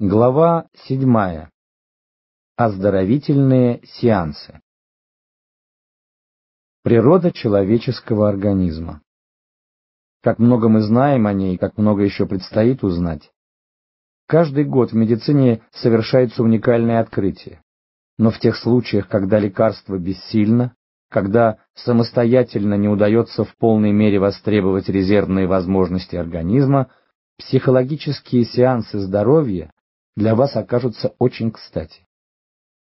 Глава 7. Оздоровительные сеансы. Природа человеческого организма. Как много мы знаем о ней, как много еще предстоит узнать. Каждый год в медицине совершается уникальное открытие. Но в тех случаях, когда лекарство бессильно, когда самостоятельно не удается в полной мере востребовать резервные возможности организма, психологические сеансы здоровья для вас окажутся очень кстати.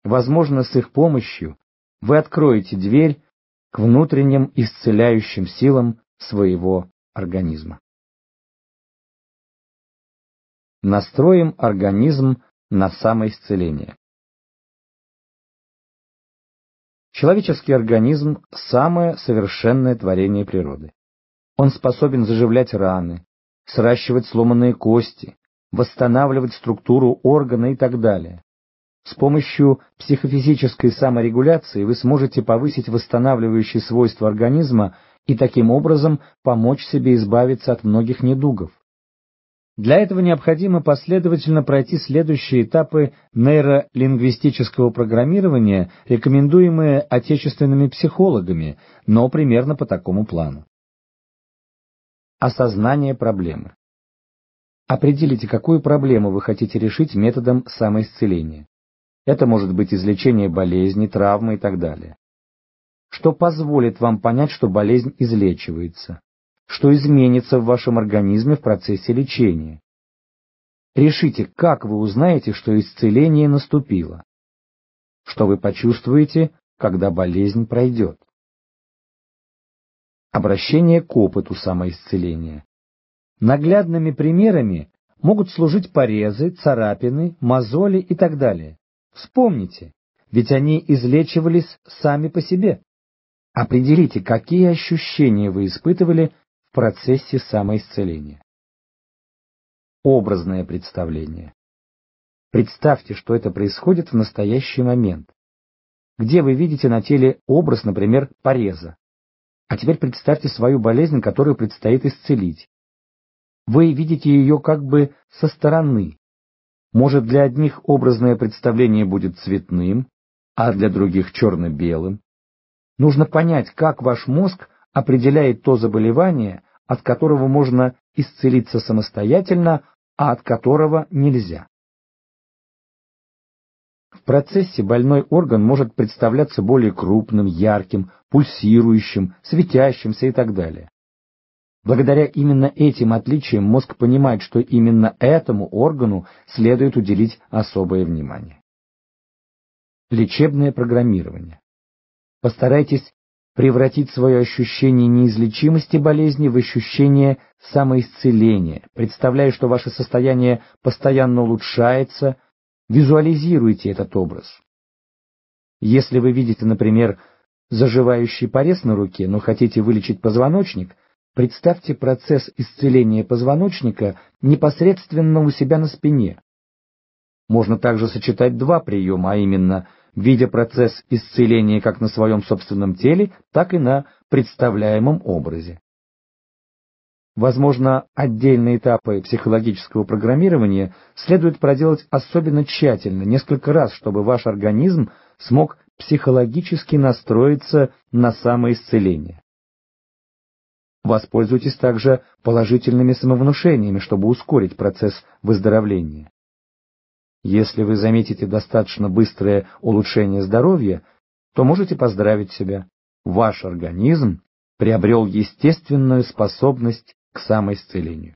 Возможно, с их помощью вы откроете дверь к внутренним исцеляющим силам своего организма. Настроим организм на самоисцеление. Человеческий организм – самое совершенное творение природы. Он способен заживлять раны, сращивать сломанные кости, восстанавливать структуру органа и так далее. С помощью психофизической саморегуляции вы сможете повысить восстанавливающие свойства организма и таким образом помочь себе избавиться от многих недугов. Для этого необходимо последовательно пройти следующие этапы нейролингвистического программирования, рекомендуемые отечественными психологами, но примерно по такому плану. Осознание проблемы. Определите, какую проблему вы хотите решить методом самоисцеления. Это может быть излечение болезни, травмы и так далее. Что позволит вам понять, что болезнь излечивается? Что изменится в вашем организме в процессе лечения? Решите, как вы узнаете, что исцеление наступило? Что вы почувствуете, когда болезнь пройдет? Обращение к опыту самоисцеления. Наглядными примерами могут служить порезы, царапины, мозоли и так далее. Вспомните, ведь они излечивались сами по себе. Определите, какие ощущения вы испытывали в процессе самоисцеления. Образное представление. Представьте, что это происходит в настоящий момент. Где вы видите на теле образ, например, пореза? А теперь представьте свою болезнь, которую предстоит исцелить. Вы видите ее как бы со стороны. Может, для одних образное представление будет цветным, а для других черно-белым. Нужно понять, как ваш мозг определяет то заболевание, от которого можно исцелиться самостоятельно, а от которого нельзя. В процессе больной орган может представляться более крупным, ярким, пульсирующим, светящимся и так далее. Благодаря именно этим отличиям мозг понимает, что именно этому органу следует уделить особое внимание. Лечебное программирование. Постарайтесь превратить свое ощущение неизлечимости болезни в ощущение самоисцеления, представляя, что ваше состояние постоянно улучшается, визуализируйте этот образ. Если вы видите, например, заживающий порез на руке, но хотите вылечить позвоночник – Представьте процесс исцеления позвоночника непосредственно у себя на спине. Можно также сочетать два приема, а именно, видя процесс исцеления как на своем собственном теле, так и на представляемом образе. Возможно, отдельные этапы психологического программирования следует проделать особенно тщательно, несколько раз, чтобы ваш организм смог психологически настроиться на самоисцеление. Воспользуйтесь также положительными самовнушениями, чтобы ускорить процесс выздоровления. Если вы заметите достаточно быстрое улучшение здоровья, то можете поздравить себя. Ваш организм приобрел естественную способность к самоисцелению.